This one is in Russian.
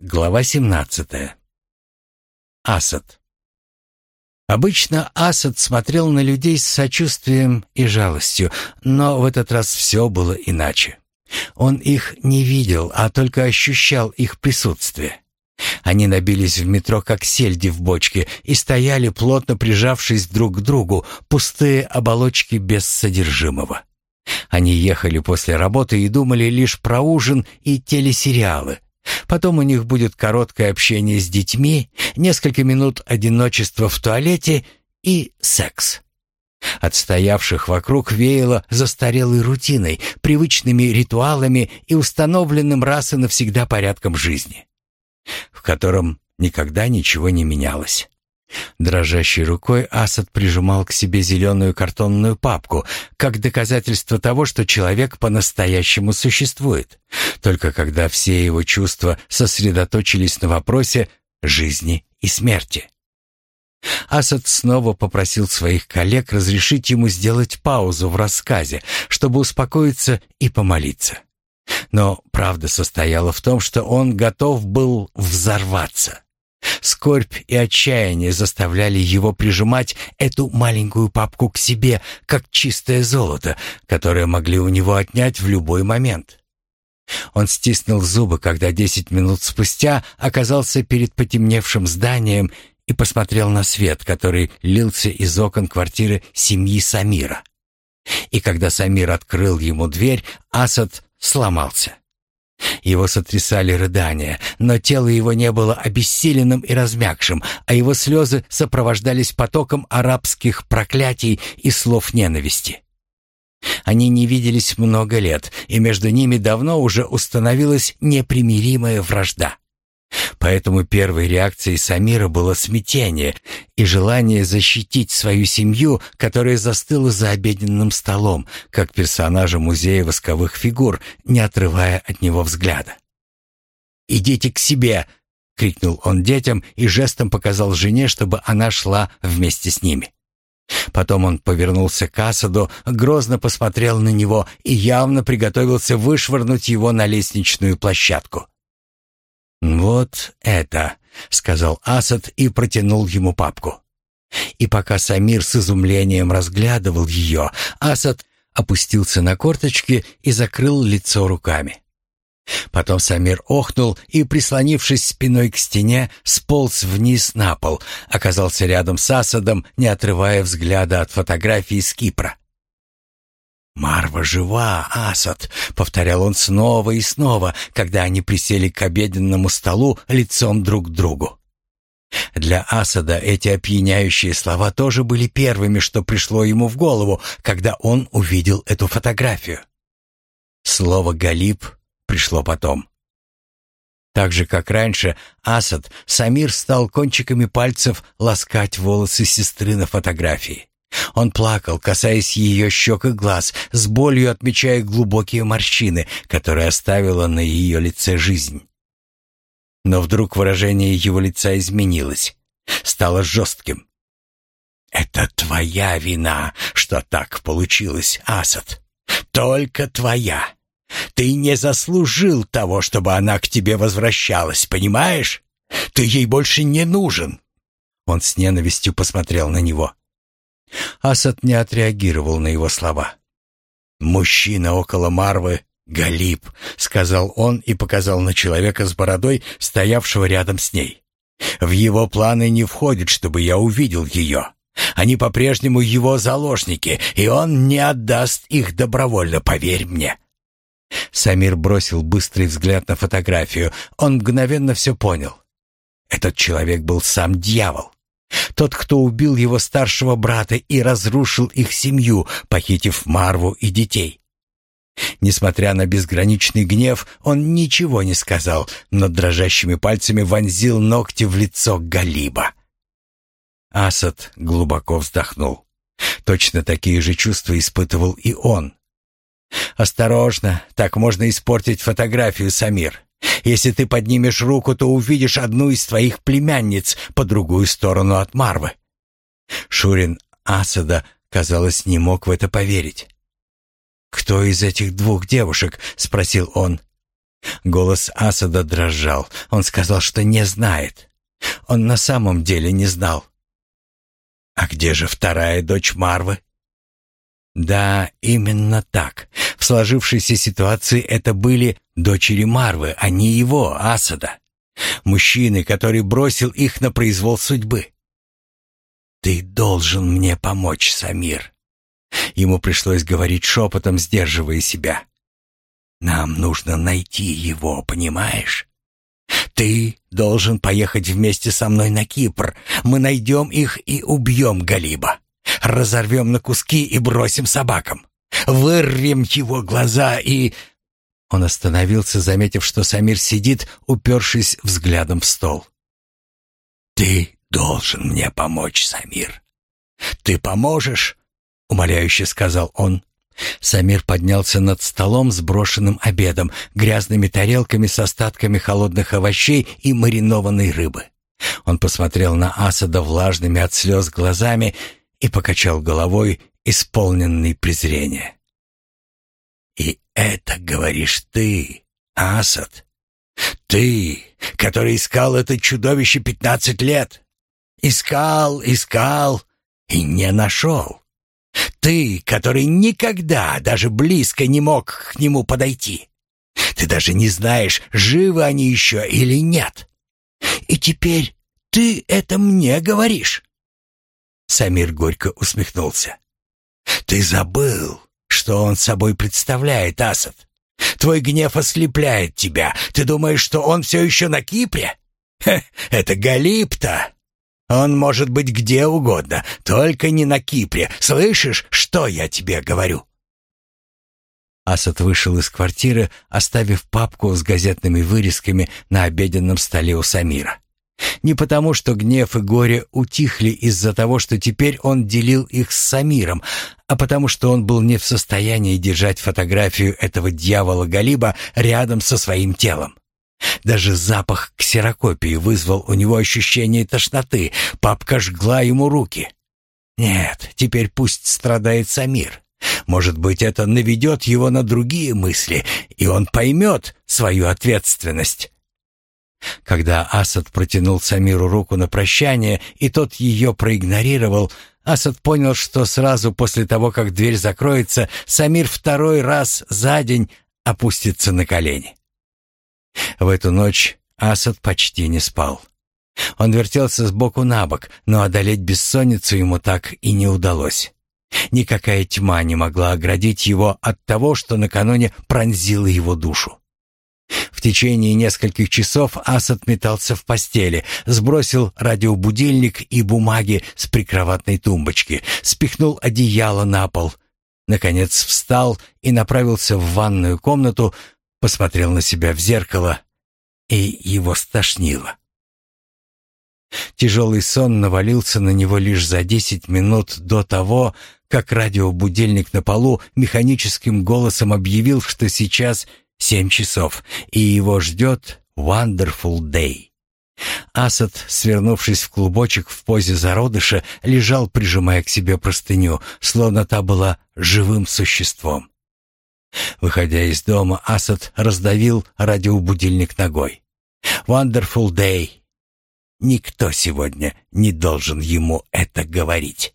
Глава 17. Асад. Обычно Асад смотрел на людей с сочувствием и жалостью, но в этот раз все было иначе. Он их не видел, а только ощущал их присутствие. Они набились в метро, как сельди в бочке, и стояли, плотно прижавшись друг к другу, пустые оболочки без содержимого. Они ехали после работы и думали лишь про ужин и телесериалы — Потом у них будет короткое общение с детьми, несколько минут одиночества в туалете и секс. Отстоявших вокруг веяло застарелой рутиной, привычными ритуалами и установленным раз и навсегда порядком жизни, в котором никогда ничего не менялось. Дрожащей рукой Асад прижимал к себе зеленую картонную папку, как доказательство того, что человек по-настоящему существует, только когда все его чувства сосредоточились на вопросе жизни и смерти. Асад снова попросил своих коллег разрешить ему сделать паузу в рассказе, чтобы успокоиться и помолиться. Но правда состояла в том, что он готов был взорваться. Скорбь и отчаяние заставляли его прижимать эту маленькую папку к себе, как чистое золото, которое могли у него отнять в любой момент. Он стиснул зубы, когда десять минут спустя оказался перед потемневшим зданием и посмотрел на свет, который лился из окон квартиры семьи Самира. И когда Самир открыл ему дверь, Асад сломался. Его сотрясали рыдания, но тело его не было обессиленным и размягшим, а его слезы сопровождались потоком арабских проклятий и слов ненависти. Они не виделись много лет, и между ними давно уже установилась непримиримая вражда. Поэтому первой реакцией Самира было смятение и желание защитить свою семью, которая застыла за обеденным столом, как персонажа музея восковых фигур, не отрывая от него взгляда. «Идите к себе!» — крикнул он детям и жестом показал жене, чтобы она шла вместе с ними. Потом он повернулся к Асаду, грозно посмотрел на него и явно приготовился вышвырнуть его на лестничную площадку. «Вот это», — сказал Асад и протянул ему папку. И пока Самир с изумлением разглядывал ее, Асад опустился на корточки и закрыл лицо руками. Потом Самир охнул и, прислонившись спиной к стене, сполз вниз на пол, оказался рядом с Асадом, не отрывая взгляда от фотографии с Кипра. «Марва жива, Асад!» — повторял он снова и снова, когда они присели к обеденному столу лицом друг к другу. Для Асада эти опьяняющие слова тоже были первыми, что пришло ему в голову, когда он увидел эту фотографию. Слово «галиб» пришло потом. Так же, как раньше, Асад, Самир стал кончиками пальцев ласкать волосы сестры на фотографии. Он плакал, касаясь ее щек и глаз, с болью отмечая глубокие морщины, которые оставила на ее лице жизнь. Но вдруг выражение его лица изменилось, стало жестким. «Это твоя вина, что так получилось, Асад. Только твоя. Ты не заслужил того, чтобы она к тебе возвращалась, понимаешь? Ты ей больше не нужен». Он с ненавистью посмотрел на него. Асад не отреагировал на его слова. «Мужчина около Марвы — Галиб», — сказал он и показал на человека с бородой, стоявшего рядом с ней. «В его планы не входит, чтобы я увидел ее. Они по-прежнему его заложники, и он не отдаст их добровольно, поверь мне». Самир бросил быстрый взгляд на фотографию. Он мгновенно все понял. Этот человек был сам дьявол. Тот, кто убил его старшего брата и разрушил их семью, похитив Марву и детей. Несмотря на безграничный гнев, он ничего не сказал, но дрожащими пальцами вонзил ногти в лицо Галиба. Асад глубоко вздохнул. Точно такие же чувства испытывал и он. «Осторожно, так можно испортить фотографию, Самир. Если ты поднимешь руку, то увидишь одну из твоих племянниц по другую сторону от Марвы». Шурин Асада, казалось, не мог в это поверить. «Кто из этих двух девушек?» — спросил он. Голос Асада дрожал. Он сказал, что не знает. Он на самом деле не знал. «А где же вторая дочь Марвы?» Да, именно так. В сложившейся ситуации это были дочери Марвы, а не его, Асада. Мужчины, который бросил их на произвол судьбы. «Ты должен мне помочь, Самир». Ему пришлось говорить шепотом, сдерживая себя. «Нам нужно найти его, понимаешь? Ты должен поехать вместе со мной на Кипр. Мы найдем их и убьем Галиба. Разорвем на куски и бросим собакам. Вырвем его глаза и...» Он остановился, заметив, что Самир сидит, упершись взглядом в стол. «Ты должен мне помочь, Самир. Ты поможешь?» — умоляюще сказал он. Самир поднялся над столом с брошенным обедом, грязными тарелками с остатками холодных овощей и маринованной рыбы. Он посмотрел на Асада влажными от слез глазами и покачал головой, исполненный презрения. «И это говоришь ты, Асад? Ты, который искал это чудовище пятнадцать лет? Искал, искал и не нашел. Ты, который никогда даже близко не мог к нему подойти. Ты даже не знаешь, живы они еще или нет. И теперь ты это мне говоришь. Самир горько усмехнулся. Ты забыл, что он собой представляет, Асад. Твой гнев ослепляет тебя. Ты думаешь, что он все еще на Кипре? Хе, это Галипта. Он может быть где угодно, только не на Кипре. Слышишь, что я тебе говорю?» Асад вышел из квартиры, оставив папку с газетными вырезками на обеденном столе у Самира. Не потому, что гнев и горе утихли из-за того, что теперь он делил их с Самиром, а потому что он был не в состоянии держать фотографию этого дьявола Галиба рядом со своим телом. Даже запах ксерокопии вызвал у него ощущение тошноты. Папка жгла ему руки. Нет, теперь пусть страдает Самир. Может быть, это наведет его на другие мысли, и он поймет свою ответственность. Когда Асад протянул Самиру руку на прощание, и тот ее проигнорировал, Асад понял, что сразу после того, как дверь закроется, Самир второй раз за день опустится на колени. В эту ночь Асад почти не спал. Он вертелся с боку на бок, но одолеть бессонницу ему так и не удалось. Никакая тьма не могла оградить его от того, что накануне пронзило его душу. В течение нескольких часов Асад метался в постели, сбросил радиобудильник и бумаги с прикроватной тумбочки, спихнул одеяло на пол. Наконец встал и направился в ванную комнату, посмотрел на себя в зеркало, и его стошнило. Тяжелый сон навалился на него лишь за десять минут до того, как радиобудильник на полу механическим голосом объявил, что сейчас семь часов, и его ждет Wonderful Day. Асад, свернувшись в клубочек в позе зародыша, лежал, прижимая к себе простыню, словно та была живым существом. Выходя из дома, Асад раздавил радиобудильник ногой. «Wonderful day!» Никто сегодня не должен ему это говорить.